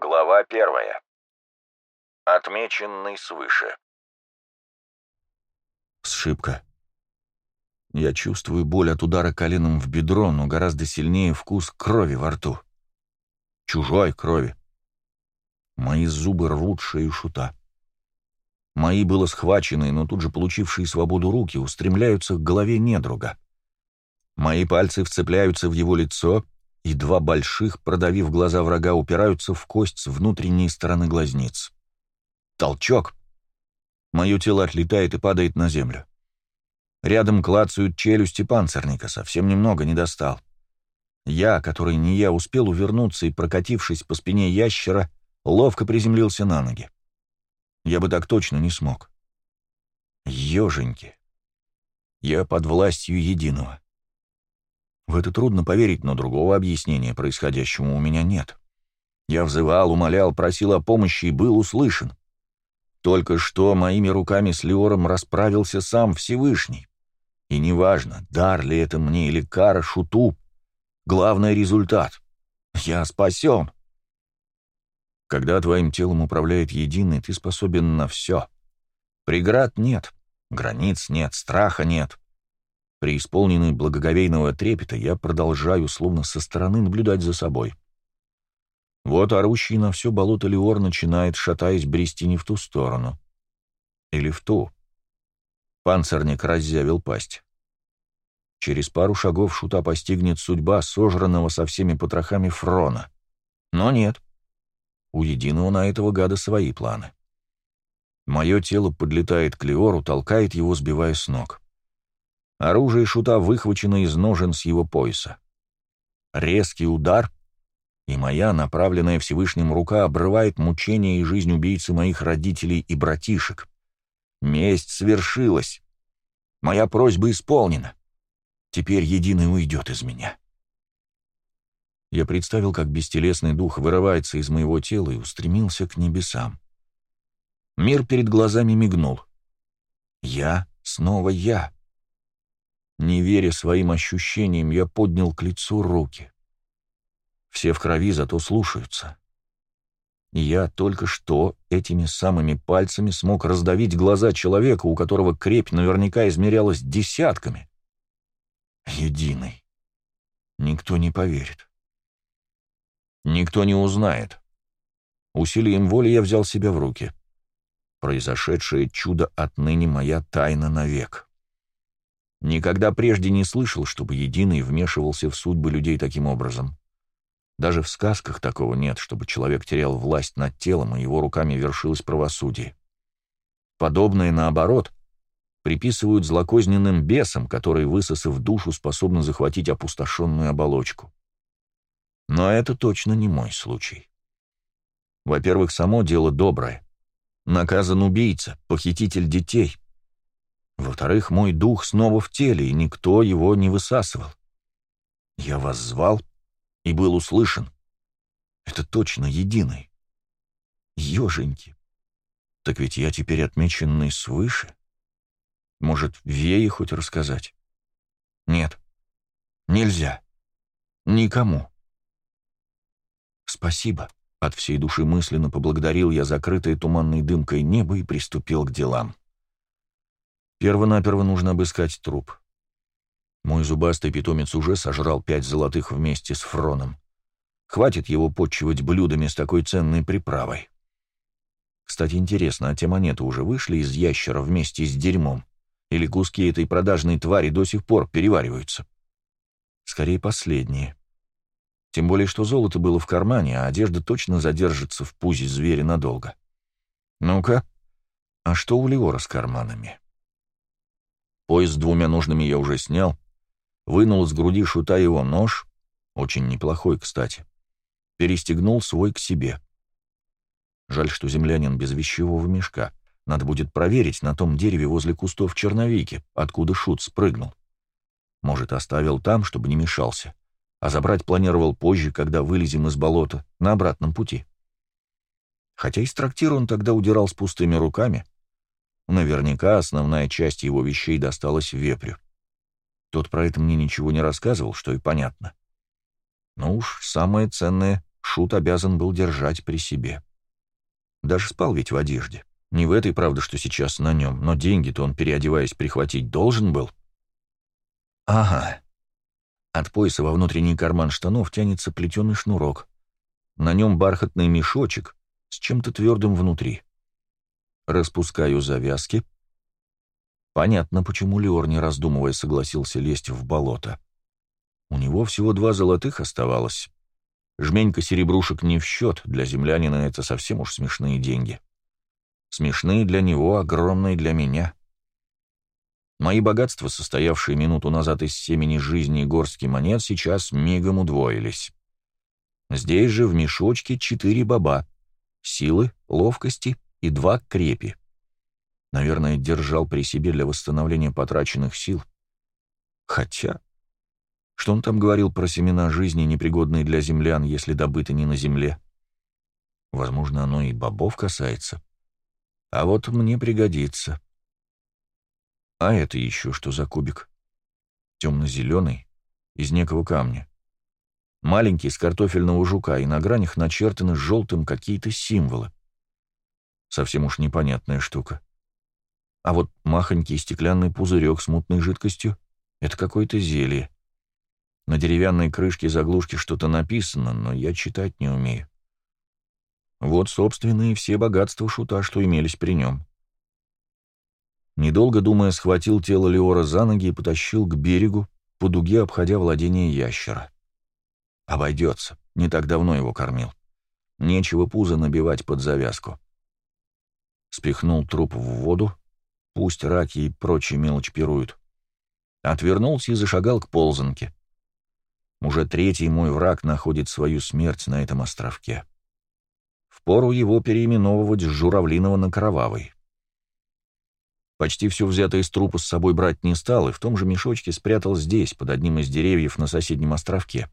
Глава первая. Отмеченный свыше. Сшибка. Я чувствую боль от удара коленом в бедро, но гораздо сильнее вкус крови во рту. Чужой крови. Мои зубы рвут шею шута. Мои было схваченные, но тут же получившие свободу руки устремляются к голове недруга. Мои пальцы вцепляются в его лицо, и два больших, продавив глаза врага, упираются в кость с внутренней стороны глазниц. Толчок. Мое тело отлетает и падает на землю. Рядом клацают челюсти панцирника, совсем немного не достал. Я, который не я, успел увернуться и, прокатившись по спине ящера, ловко приземлился на ноги. Я бы так точно не смог. Еженьки. Я под властью единого. В это трудно поверить, но другого объяснения происходящему у меня нет. Я взывал, умолял, просил о помощи и был услышан. Только что моими руками с Леором расправился сам Всевышний. И неважно, дар ли это мне или кара шуту, главный результат. Я спасен. Когда твоим телом управляет единый, ты способен на все. Преград нет, границ нет, страха нет. Преисполненный благоговейного трепета, я продолжаю, словно со стороны, наблюдать за собой. Вот орущий на все болото Леор начинает, шатаясь, брести не в ту сторону. Или в ту. Панцирник разъявил пасть. Через пару шагов шута постигнет судьба сожранного со всеми потрохами Фрона. Но нет. У единого на этого гада свои планы. Мое тело подлетает к Леору, толкает его, сбивая с ног. Оружие шута выхвачено из ножен с его пояса. Резкий удар, и моя, направленная Всевышним рука, обрывает мучения и жизнь убийцы моих родителей и братишек. Месть свершилась. Моя просьба исполнена. Теперь единый уйдет из меня. Я представил, как бестелесный дух вырывается из моего тела и устремился к небесам. Мир перед глазами мигнул. Я, снова я. Не веря своим ощущениям, я поднял к лицу руки. Все в крови, зато слушаются. Я только что этими самыми пальцами смог раздавить глаза человека, у которого крепь наверняка измерялась десятками. Единый. Никто не поверит. Никто не узнает. Усилием воли я взял себя в руки. Произошедшее чудо отныне моя тайна навек. Никогда прежде не слышал, чтобы Единый вмешивался в судьбы людей таким образом. Даже в сказках такого нет, чтобы человек терял власть над телом, и его руками вершилось правосудие. Подобное, наоборот, приписывают злокозненным бесам, которые, высосав душу, способны захватить опустошенную оболочку. Но это точно не мой случай. Во-первых, само дело доброе. Наказан убийца, похититель детей — во-вторых, мой дух снова в теле, и никто его не высасывал. Я вас звал и был услышан. Это точно единый. Еженьки. Так ведь я теперь отмеченный свыше. Может, Вее хоть рассказать? Нет. Нельзя. Никому. Спасибо. От всей души мысленно поблагодарил я закрытое туманной дымкой небо и приступил к делам. Первонаперво нужно обыскать труп. Мой зубастый питомец уже сожрал пять золотых вместе с Фроном. Хватит его подчивать блюдами с такой ценной приправой. Кстати, интересно, а те монеты уже вышли из ящера вместе с дерьмом? Или куски этой продажной твари до сих пор перевариваются? Скорее, последние. Тем более, что золото было в кармане, а одежда точно задержится в пузе зверя надолго. Ну-ка, а что у Леора с карманами? Пояс с двумя ножными я уже снял, вынул из груди шута его нож, очень неплохой, кстати, перестегнул свой к себе. Жаль, что землянин без вещевого мешка. Надо будет проверить на том дереве возле кустов черновики, откуда шут спрыгнул. Может, оставил там, чтобы не мешался, а забрать планировал позже, когда вылезем из болота, на обратном пути. Хотя из трактира он тогда удирал с пустыми руками, Наверняка основная часть его вещей досталась вепрю. Тот про это мне ничего не рассказывал, что и понятно. Но уж самое ценное Шут обязан был держать при себе. Даже спал ведь в одежде. Не в этой, правда, что сейчас на нем, но деньги-то он, переодеваясь, прихватить должен был. Ага. От пояса во внутренний карман штанов тянется плетеный шнурок. На нем бархатный мешочек с чем-то твердым внутри. Распускаю завязки. Понятно, почему Леор, не раздумывая, согласился лезть в болото. У него всего два золотых оставалось. Жменька серебрушек не в счет, для землянина это совсем уж смешные деньги. Смешные для него, огромные для меня. Мои богатства, состоявшие минуту назад из семени жизни и горстки монет, сейчас мигом удвоились. Здесь же в мешочке четыре баба. Силы, ловкости и два крепи. Наверное, держал при себе для восстановления потраченных сил. Хотя... Что он там говорил про семена жизни, непригодные для землян, если добыты не на земле? Возможно, оно и бобов касается. А вот мне пригодится. А это еще что за кубик? Темно-зеленый, из некого камня. Маленький, с картофельного жука, и на гранях начертаны желтым какие-то символы. Совсем уж непонятная штука. А вот махонький стеклянный пузырек с мутной жидкостью — это какое-то зелье. На деревянной крышке заглушки что-то написано, но я читать не умею. Вот, собственно, и все богатства шута, что имелись при нем. Недолго думая, схватил тело Леора за ноги и потащил к берегу, по дуге обходя владение ящера. Обойдется, не так давно его кормил. Нечего пузо набивать под завязку. Спихнул труп в воду, пусть раки и прочие мелочь пируют. Отвернулся и зашагал к ползанке. Уже третий мой враг находит свою смерть на этом островке. Впору его переименовывать с журавлиного на кровавый. Почти все взятое из трупа с собой брать не стал, и в том же мешочке спрятал здесь, под одним из деревьев на соседнем островке.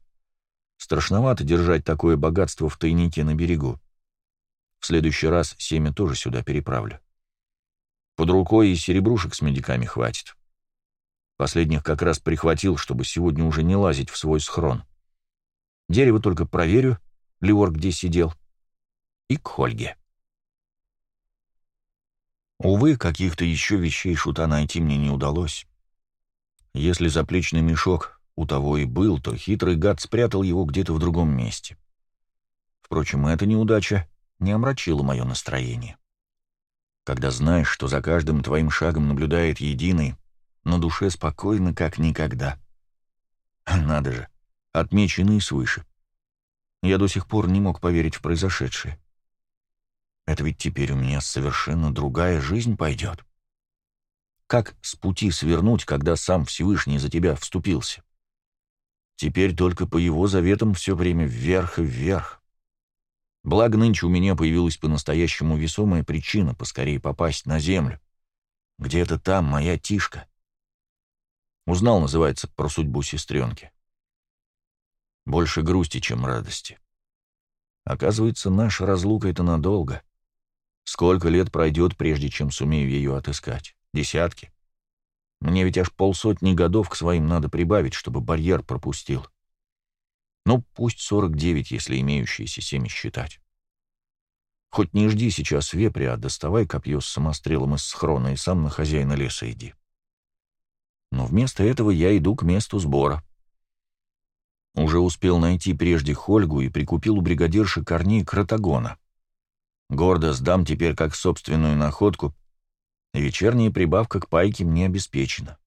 Страшновато держать такое богатство в тайнике на берегу. В следующий раз семя тоже сюда переправлю. Под рукой и серебрушек с медиками хватит. Последних как раз прихватил, чтобы сегодня уже не лазить в свой схрон. Дерево только проверю, Леор где сидел, и к Хольге. Увы, каких-то еще вещей шута найти мне не удалось. Если заплечный мешок у того и был, то хитрый гад спрятал его где-то в другом месте. Впрочем, эта неудача не омрачила мое настроение. Когда знаешь, что за каждым твоим шагом наблюдает единый, на душе спокойно, как никогда. Надо же, отмеченный свыше. Я до сих пор не мог поверить в произошедшее. Это ведь теперь у меня совершенно другая жизнь пойдет. Как с пути свернуть, когда сам Всевышний за тебя вступился? Теперь только по его заветам все время вверх и вверх. Благо нынче у меня появилась по-настоящему весомая причина поскорее попасть на землю. Где-то там моя Тишка. Узнал, называется, про судьбу сестренки. Больше грусти, чем радости. Оказывается, наша разлука — это надолго. Сколько лет пройдет, прежде чем сумею ее отыскать? Десятки? Мне ведь аж полсотни годов к своим надо прибавить, чтобы барьер пропустил. Ну, пусть 49, если имеющиеся семьи считать. Хоть не жди сейчас вепря, а доставай копье с самострелом из схрона и сам на хозяина леса иди но вместо этого я иду к месту сбора. Уже успел найти прежде Хольгу и прикупил у бригадирши корней кротагона. Гордо сдам теперь как собственную находку, вечерняя прибавка к пайке мне обеспечена.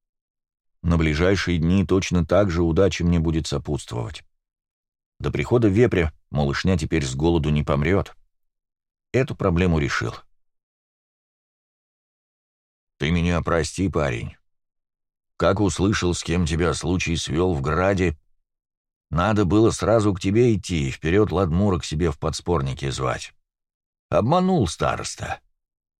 На ближайшие дни точно так же удача мне будет сопутствовать. До прихода вепря малышня теперь с голоду не помрет. Эту проблему решил. «Ты меня прости, парень. Как услышал, с кем тебя случай свел в Граде, надо было сразу к тебе идти и вперед Ладмура к себе в подспорнике звать. Обманул староста.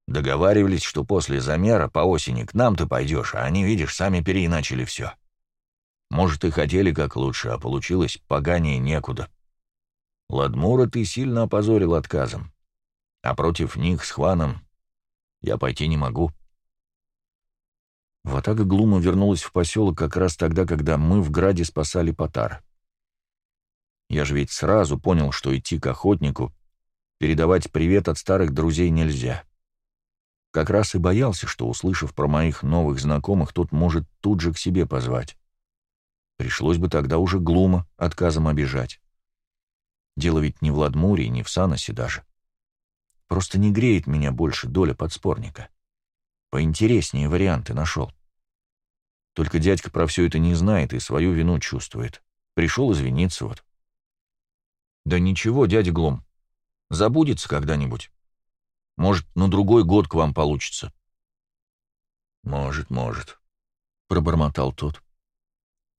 Договаривались, что после замера по осени к нам ты пойдешь, а они, видишь, сами переиначили все. Может, и хотели как лучше, а получилось поганее некуда. Ладмура ты сильно опозорил отказом, а против них с Хваном я пойти не могу. Ватага Глума вернулась в поселок как раз тогда, когда мы в Граде спасали Потар. Я же ведь сразу понял, что идти к охотнику, передавать привет от старых друзей нельзя. Как раз и боялся, что, услышав про моих новых знакомых, тот может тут же к себе позвать. Пришлось бы тогда уже глумо отказом обижать. Дело ведь не в Ладмуре, не в Саносе даже. Просто не греет меня больше доля подспорника. Поинтереснее варианты нашел. Только дядька про все это не знает и свою вину чувствует. Пришел извиниться вот. Да ничего, дядя Глум. Забудется когда-нибудь. Может, на другой год к вам получится. Может, может, — пробормотал тот.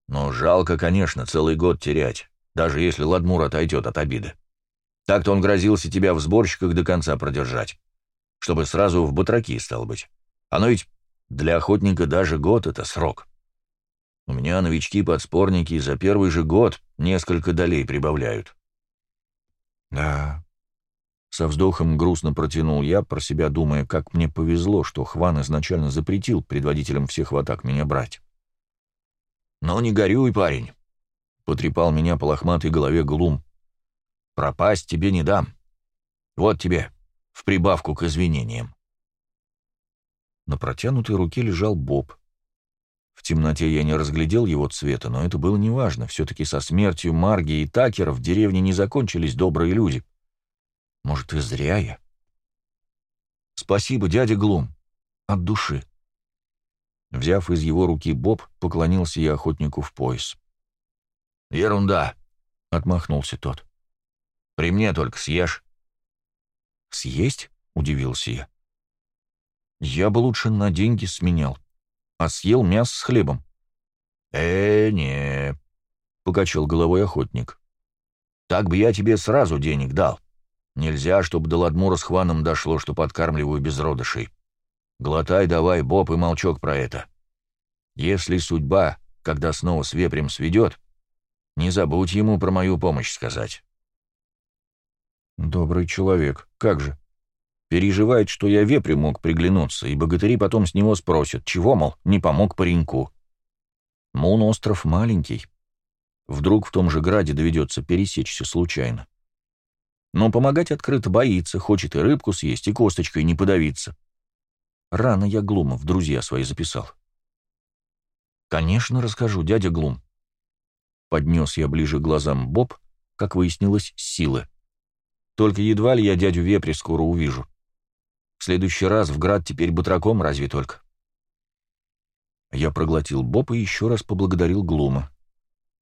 Но жалко, конечно, целый год терять, даже если Ладмур отойдет от обиды. Так-то он грозился тебя в сборщиках до конца продержать, чтобы сразу в батраки, стал быть. Оно ведь для охотника даже год — это срок. У меня новички-подспорники за первый же год несколько долей прибавляют. Да. Со вздохом грустно протянул я, про себя думая, как мне повезло, что Хван изначально запретил предводителям всех в атак меня брать. «Ну не горюй, парень», — потрепал меня по лохматой голове Глум. «Пропасть тебе не дам. Вот тебе, в прибавку к извинениям». На протянутой руке лежал Боб. В темноте я не разглядел его цвета, но это было неважно. Все-таки со смертью Марги и Такера в деревне не закончились добрые люди. Может, и зря я. Спасибо, дядя Глум. От души. Взяв из его руки Боб, поклонился я охотнику в пояс. «Ерунда», — отмахнулся тот. «При мне только съешь». «Съесть?» — удивился я. «Я бы лучше на деньги сменял, а съел мясо с хлебом». «Э, не», — покачал головой охотник. «Так бы я тебе сразу денег дал. Нельзя, чтобы до Ладмура с Хваном дошло, что подкармливаю безродышей. Глотай давай, Боб, и молчок про это. Если судьба, когда снова с вепрем сведет, не забудь ему про мою помощь сказать. Добрый человек, как же. Переживает, что я вепре мог приглянуться, и богатыри потом с него спросят, чего, мол, не помог пареньку. Мун остров маленький. Вдруг в том же граде доведется пересечься случайно. Но помогать открыто боится, хочет и рыбку съесть, и косточкой не подавиться. Рано я Глума в друзья свои записал. «Конечно, расскажу, дядя Глум». Поднес я ближе к глазам Боб, как выяснилось, силы. Только едва ли я дядю Вепри скоро увижу. В следующий раз в град теперь батраком разве только. Я проглотил Боб и еще раз поблагодарил Глума.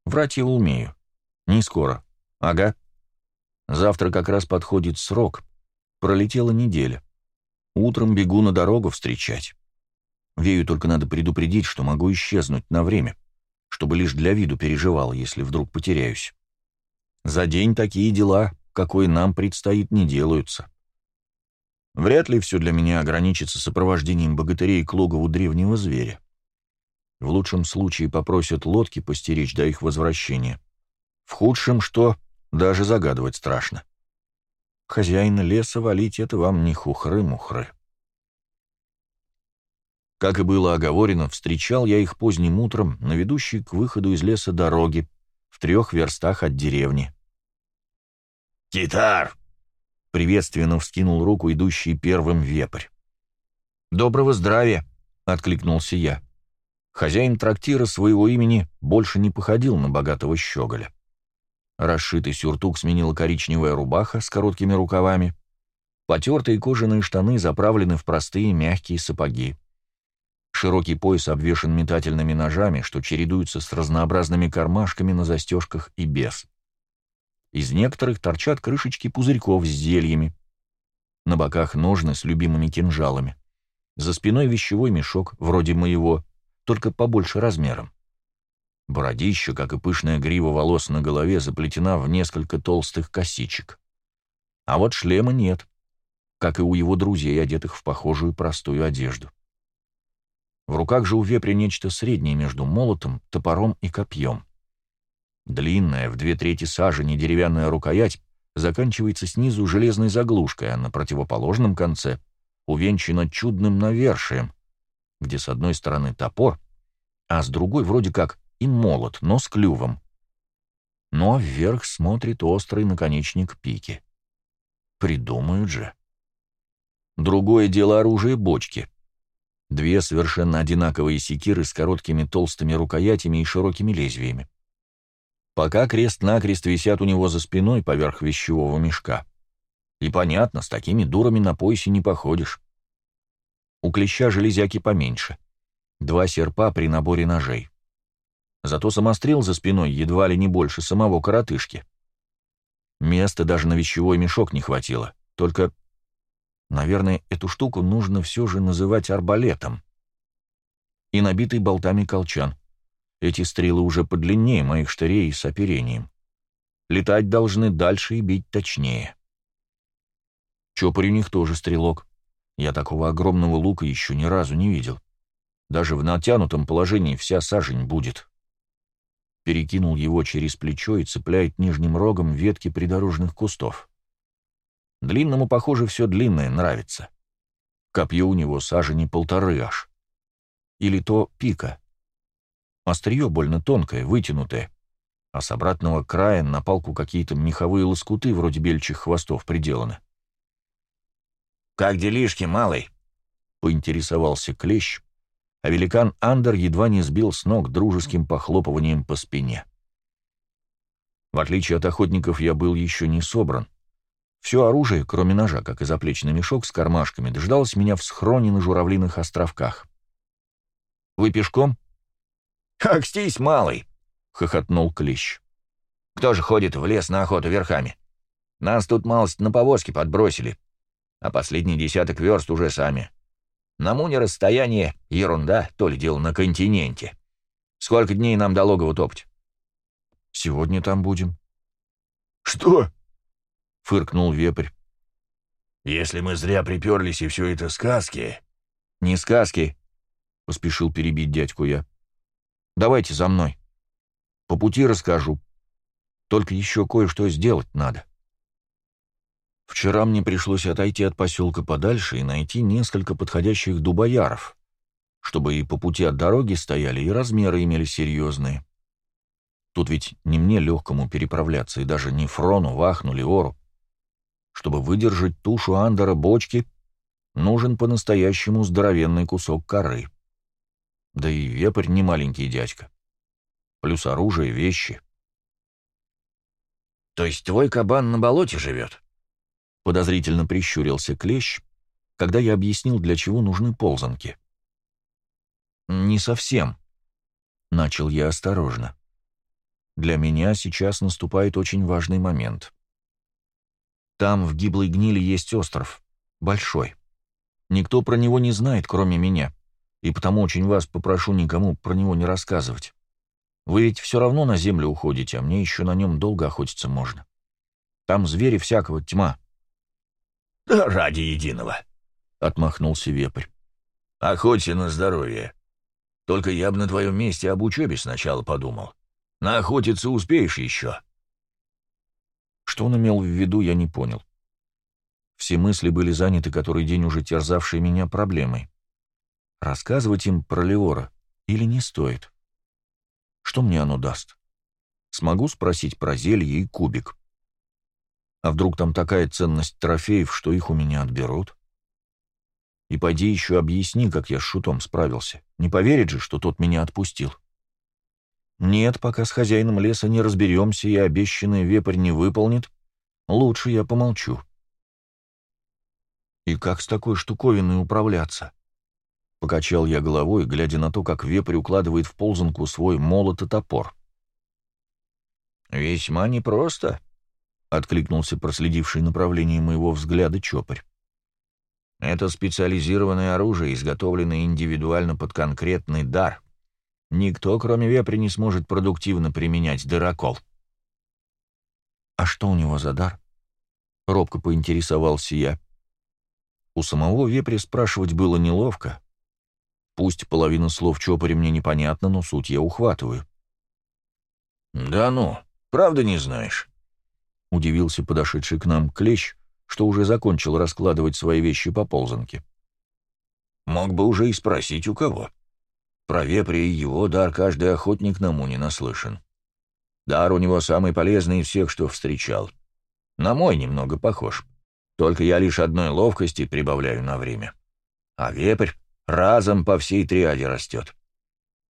Врать я умею. Не скоро. Ага. Завтра как раз подходит срок. Пролетела неделя. Утром бегу на дорогу встречать. Вею только надо предупредить, что могу исчезнуть на время, чтобы лишь для виду переживал, если вдруг потеряюсь. За день такие дела, какой нам предстоит, не делаются. Вряд ли все для меня ограничится сопровождением богатырей к логову древнего зверя. В лучшем случае попросят лодки постеречь до их возвращения. В худшем что, даже загадывать страшно. Хозяина леса валить — это вам не хухры-мухры. Как и было оговорено, встречал я их поздним утром на ведущей к выходу из леса дороги в трех верстах от деревни. «Китар!» — приветственно вскинул руку идущий первым вепрь. «Доброго здравия!» — откликнулся я. Хозяин трактира своего имени больше не походил на богатого щеголя. Расшитый сюртук сменила коричневая рубаха с короткими рукавами. Потертые кожаные штаны заправлены в простые мягкие сапоги. Широкий пояс обвешан метательными ножами, что чередуются с разнообразными кармашками на застежках и без. Из некоторых торчат крышечки пузырьков с зельями. На боках ножны с любимыми кинжалами. За спиной вещевой мешок, вроде моего, только побольше размером. Бородища, как и пышная грива волос на голове, заплетена в несколько толстых косичек. А вот шлема нет, как и у его друзей, одетых в похожую простую одежду. В руках же у вепря нечто среднее между молотом, топором и копьем. Длинная, в две трети сажени деревянная рукоять заканчивается снизу железной заглушкой, а на противоположном конце увенчана чудным навершием, где с одной стороны топор, а с другой вроде как и молот, но с клювом. но вверх смотрит острый наконечник пики. Придумают же. Другое дело оружие бочки. Две совершенно одинаковые секиры с короткими толстыми рукоятями и широкими лезвиями. Пока крест-накрест висят у него за спиной поверх вещевого мешка. И понятно, с такими дурами на поясе не походишь. У клеща железяки поменьше. Два серпа при наборе ножей. Зато самострел за спиной едва ли не больше самого коротышки. Места даже на вещевой мешок не хватило. Только, наверное, эту штуку нужно все же называть арбалетом. И набитый болтами колчан. Эти стрелы уже подлиннее моих штырей с оперением. Летать должны дальше и бить точнее. Чопорь у них тоже стрелок. Я такого огромного лука еще ни разу не видел. Даже в натянутом положении вся сажень будет перекинул его через плечо и цепляет нижним рогом ветки придорожных кустов. Длинному, похоже, все длинное нравится. Копье у него сажени полторы аж. Или то пика. Острие больно тонкое, вытянутое, а с обратного края на палку какие-то меховые лоскуты вроде бельчих хвостов приделаны. «Как делишки, малый?» — поинтересовался Клещ, а великан Андер едва не сбил с ног дружеским похлопыванием по спине. В отличие от охотников, я был еще не собран. Все оружие, кроме ножа, как и заплечный мешок с кармашками, дождалось меня в схроне на журавлиных островках. «Вы пешком?» «Акстись, малый!» — хохотнул Клещ. «Кто же ходит в лес на охоту верхами? Нас тут малость на повозке подбросили, а последний десяток верст уже сами. На Муне расстояние — ерунда, то ли дело на континенте. Сколько дней нам до логова топать? Сегодня там будем. Что? — фыркнул вепрь. Если мы зря приперлись, и все это сказки... Не сказки, — поспешил перебить дядьку я. Давайте за мной. По пути расскажу. Только еще кое-что сделать надо. Вчера мне пришлось отойти от поселка подальше и найти несколько подходящих дубояров, чтобы и по пути от дороги стояли, и размеры имели серьезные. Тут ведь не мне легкому переправляться, и даже не Фрону, Вахну, Леору. Чтобы выдержать тушу Андера бочки, нужен по-настоящему здоровенный кусок коры. Да и вепрь не маленький дядька. Плюс оружие, вещи. «То есть твой кабан на болоте живет?» Подозрительно прищурился клещ, когда я объяснил, для чего нужны ползанки. «Не совсем», — начал я осторожно. «Для меня сейчас наступает очень важный момент. Там, в гиблой гнили, есть остров. Большой. Никто про него не знает, кроме меня, и потому очень вас попрошу никому про него не рассказывать. Вы ведь все равно на землю уходите, а мне еще на нем долго охотиться можно. Там звери всякого тьма. «Да ради единого», — отмахнулся вепрь. «Охоте на здоровье. Только я бы на твоем месте об учебе сначала подумал. На охотиться успеешь еще». Что он имел в виду, я не понял. Все мысли были заняты который день уже терзавшей меня проблемой. Рассказывать им про Леора или не стоит? Что мне оно даст? Смогу спросить про зелье и кубик. А вдруг там такая ценность трофеев, что их у меня отберут? И пойди еще объясни, как я с шутом справился. Не поверит же, что тот меня отпустил. Нет, пока с хозяином леса не разберемся и обещанный вепрь не выполнит, лучше я помолчу. И как с такой штуковиной управляться? Покачал я головой, глядя на то, как вепрь укладывает в ползанку свой молот и топор. «Весьма непросто», — откликнулся проследивший направление моего взгляда чопарь. «Это специализированное оружие, изготовленное индивидуально под конкретный дар. Никто, кроме вепря, не сможет продуктивно применять дырокол». «А что у него за дар?» — робко поинтересовался я. У самого вепря спрашивать было неловко. Пусть половина слов чопаря мне непонятна, но суть я ухватываю. «Да ну, правда не знаешь?» — удивился подошедший к нам клещ, что уже закончил раскладывать свои вещи по ползанке. «Мог бы уже и спросить у кого. Про вепря и его дар каждый охотник на муне наслышан. Дар у него самый полезный из всех, что встречал. На мой немного похож. Только я лишь одной ловкости прибавляю на время. А вепрь разом по всей триаде растет.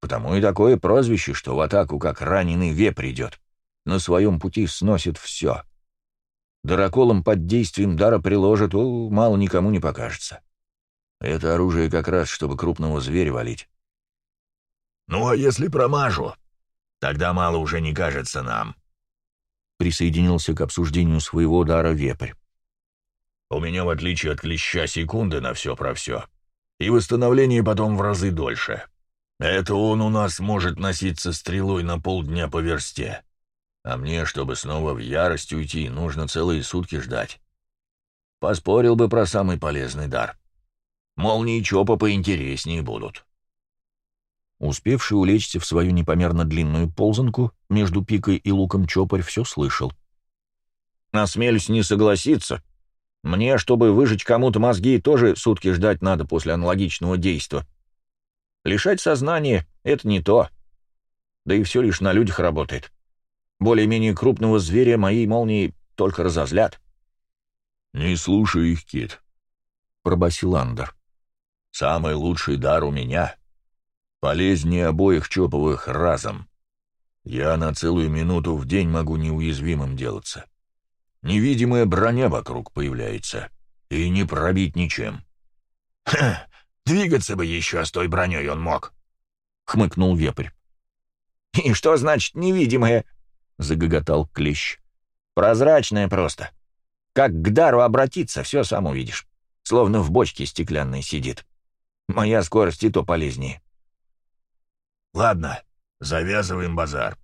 Потому и такое прозвище, что в атаку как раненый вепрь идет. На своем пути сносит все. Драколом под действием дара приложит, о, мало никому не покажется. Это оружие как раз, чтобы крупного зверя валить. «Ну, а если промажу? Тогда мало уже не кажется нам», — присоединился к обсуждению своего дара вепрь. «У меня, в отличие от клеща, секунды на все про все, и восстановление потом в разы дольше. Это он у нас может носиться стрелой на полдня по версте, а мне, чтобы снова в ярость уйти, нужно целые сутки ждать. Поспорил бы про самый полезный дар. Молнии чопа поинтереснее будут». Успевший улечься в свою непомерно длинную ползанку, между пикой и луком чопарь все слышал. «Насмелюсь не согласиться. Мне, чтобы выжечь кому-то мозги, тоже сутки ждать надо после аналогичного действа. Лишать сознания — это не то. Да и все лишь на людях работает. Более-менее крупного зверя мои молнии только разозлят». «Не слушай их, Кит», — пробасил Андер. «Самый лучший дар у меня — Полезнее обоих Чоповых разом. Я на целую минуту в день могу неуязвимым делаться. Невидимая броня вокруг появляется, и не пробить ничем. «Ха, двигаться бы еще с той броней он мог», — хмыкнул вепрь. «И что значит невидимая?» — загоготал Клещ. «Прозрачная просто. Как к дару обратиться, все сам увидишь. Словно в бочке стеклянной сидит. Моя скорость и то полезнее». Ладно, завязываем базар.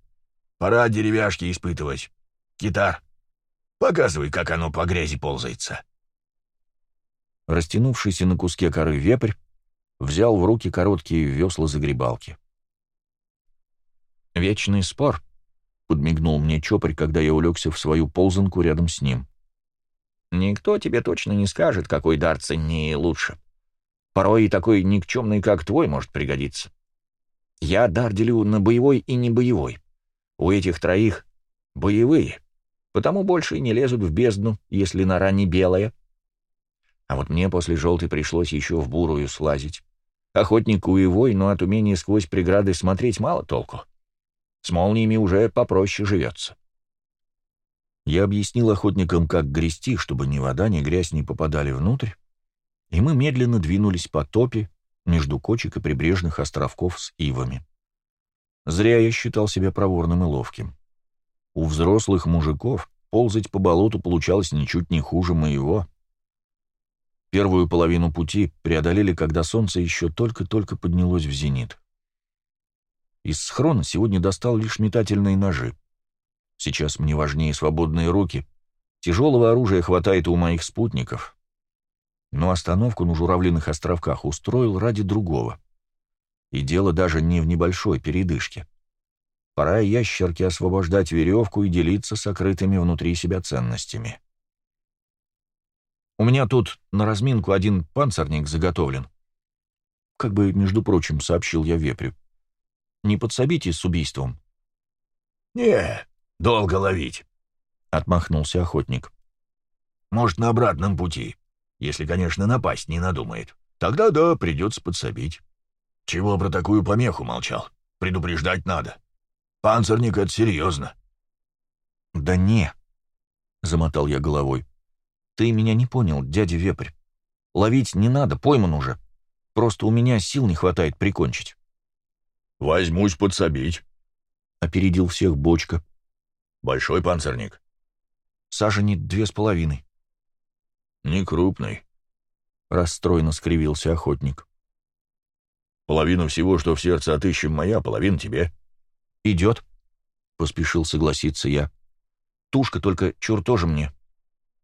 Пора деревяшки испытывать. Китар, показывай, как оно по грязи ползается. Растянувшийся на куске коры вепрь взял в руки короткие весла загребалки. «Вечный спор», — подмигнул мне Чопарь, когда я улегся в свою ползанку рядом с ним. «Никто тебе точно не скажет, какой дар ценнее и лучше. Порой и такой никчемный, как твой, может пригодиться. Я дар делю на боевой и небоевой. У этих троих боевые, потому больше и не лезут в бездну, если нора не белая. А вот мне после желтой пришлось еще в бурую слазить. Охотник уевой, но от умения сквозь преграды смотреть мало толку. С молниями уже попроще живется. Я объяснил охотникам, как грести, чтобы ни вода, ни грязь не попадали внутрь, и мы медленно двинулись по топе, между кочек и прибрежных островков с ивами. Зря я считал себя проворным и ловким. У взрослых мужиков ползать по болоту получалось ничуть не хуже моего. Первую половину пути преодолели, когда солнце еще только-только поднялось в зенит. Из схрона сегодня достал лишь метательные ножи. Сейчас мне важнее свободные руки. Тяжелого оружия хватает у моих спутников, но остановку на Журавлиных островках устроил ради другого. И дело даже не в небольшой передышке. Пора ящерке освобождать веревку и делиться сокрытыми внутри себя ценностями. У меня тут на разминку один панцирник заготовлен. Как бы, между прочим, сообщил я вепрю. Не подсобите с убийством. «Не, долго ловить», — отмахнулся охотник. «Может, на обратном пути. Если, конечно, напасть не надумает. Тогда да, придется подсобить. Чего про такую помеху молчал? Предупреждать надо. Панцирник — это серьезно. «Да не», — замотал я головой. «Ты меня не понял, дядя Вепрь. Ловить не надо, пойман уже. Просто у меня сил не хватает прикончить». «Возьмусь подсобить», — опередил всех бочка. «Большой панцирник?» «Сажени две с половиной». «Не крупный», — расстроенно скривился охотник. «Половину всего, что в сердце отыщем моя, половина тебе». «Идет», — поспешил согласиться я. «Тушка только чур тоже мне».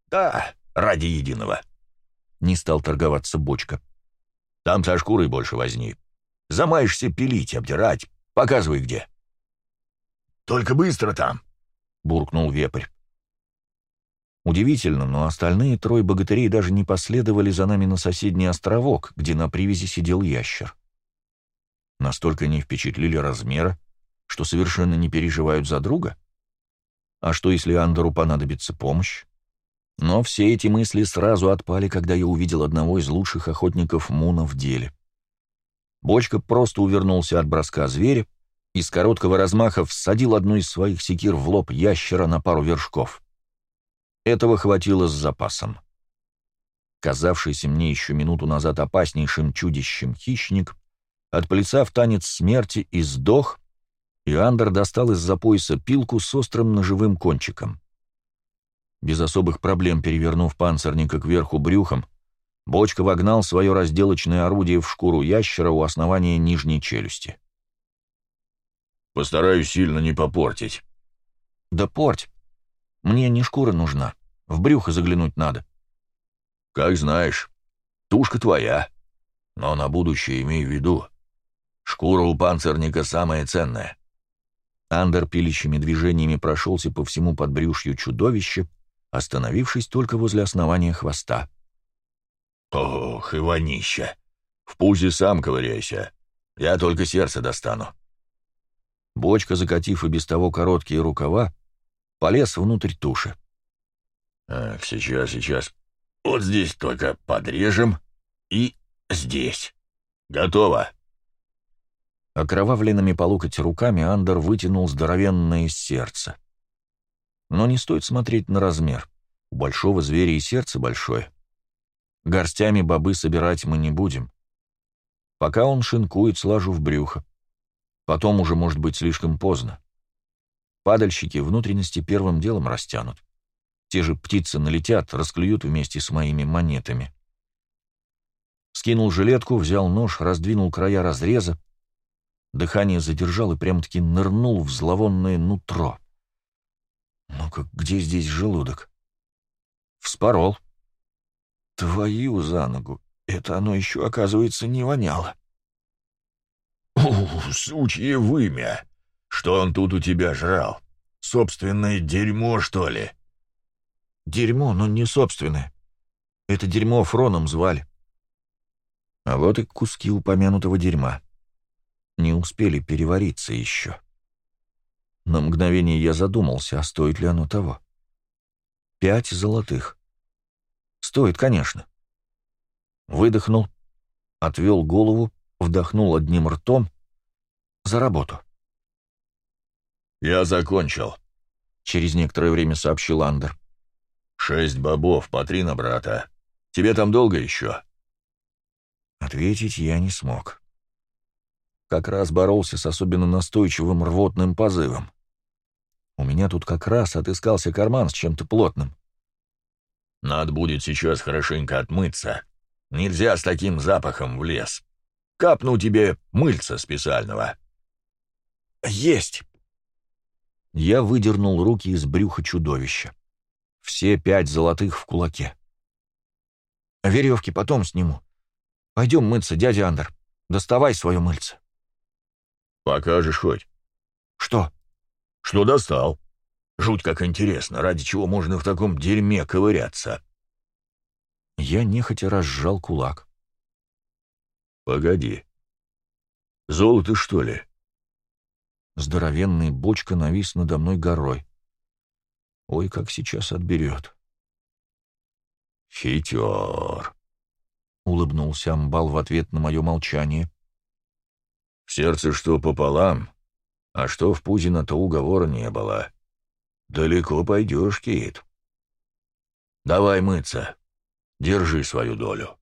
«Да, ради единого», — не стал торговаться бочка. «Там со шкурой больше возни. Замаешься пилить, обдирать. Показывай, где». «Только быстро там», — буркнул вепрь. Удивительно, но остальные трое богатырей даже не последовали за нами на соседний островок, где на привязи сидел ящер. Настолько не впечатлили размера, что совершенно не переживают за друга? А что, если Андеру понадобится помощь? Но все эти мысли сразу отпали, когда я увидел одного из лучших охотников Муна в деле. Бочка просто увернулся от броска зверя и с короткого размаха всадил одну из своих секир в лоб ящера на пару вершков. Этого хватило с запасом. Казавшийся мне еще минуту назад опаснейшим чудищем хищник, отплясав танец смерти, и сдох, и Андер достал из-за пояса пилку с острым ножевым кончиком. Без особых проблем перевернув панцирника кверху брюхом, Бочка вогнал свое разделочное орудие в шкуру ящера у основания нижней челюсти. «Постараюсь сильно не попортить». «Да порть. Мне не шкура нужна. В брюхо заглянуть надо». «Как знаешь. Тушка твоя. Но на будущее имей в виду. Шкура у панцирника самая ценная». Андер пилищими движениями прошелся по всему подбрюшью чудовища, остановившись только возле основания хвоста. «Ох, Иванища! В пузе сам ковыряйся. Я только сердце достану». Бочка, закатив и без того короткие рукава, полез внутрь туши. «Так, сейчас, сейчас. Вот здесь только подрежем. И здесь. Готово!» Окровавленными по локоть руками Андер вытянул здоровенное сердце. Но не стоит смотреть на размер. У большого зверя и сердце большое. Горстями бобы собирать мы не будем. Пока он шинкует, сложу в брюхо. Потом уже может быть слишком поздно. Падальщики внутренности первым делом растянут. Те же птицы налетят, расклюют вместе с моими монетами. Скинул жилетку, взял нож, раздвинул края разреза, дыхание задержал и прям-таки нырнул в зловонное нутро. Ну-ка, где здесь желудок? Вспорол. Твою за ногу. Это оно еще, оказывается, не воняло. «Ух, сучье вымя! Что он тут у тебя жрал? Собственное дерьмо, что ли?» «Дерьмо, но не собственное. Это дерьмо Фроном звали. А вот и куски упомянутого дерьма. Не успели перевариться еще». На мгновение я задумался, а стоит ли оно того. Пять золотых. Стоит, конечно. Выдохнул, отвел голову, вдохнул одним ртом. За работу. «Я закончил», — через некоторое время сообщил Андер. «Шесть бобов, по три на брата. Тебе там долго еще?» Ответить я не смог как раз боролся с особенно настойчивым рвотным позывом. У меня тут как раз отыскался карман с чем-то плотным. «Надо будет сейчас хорошенько отмыться. Нельзя с таким запахом в лес. Капну тебе мыльца специального». «Есть!» Я выдернул руки из брюха чудовища. Все пять золотых в кулаке. «Веревки потом сниму. Пойдем мыться, дядя Андер. Доставай свое мыльце». «Покажешь хоть?» «Что?» «Что достал? Жуть как интересно, ради чего можно в таком дерьме ковыряться?» Я нехотя разжал кулак. «Погоди. Золото, что ли?» Здоровенный бочка навис надо мной горой. Ой, как сейчас отберет. «Хитер!» — улыбнулся Амбал в ответ на мое молчание. Сердце что пополам, а что в Пузино, то уговора не было. Далеко пойдешь, Кит. Давай мыться. Держи свою долю.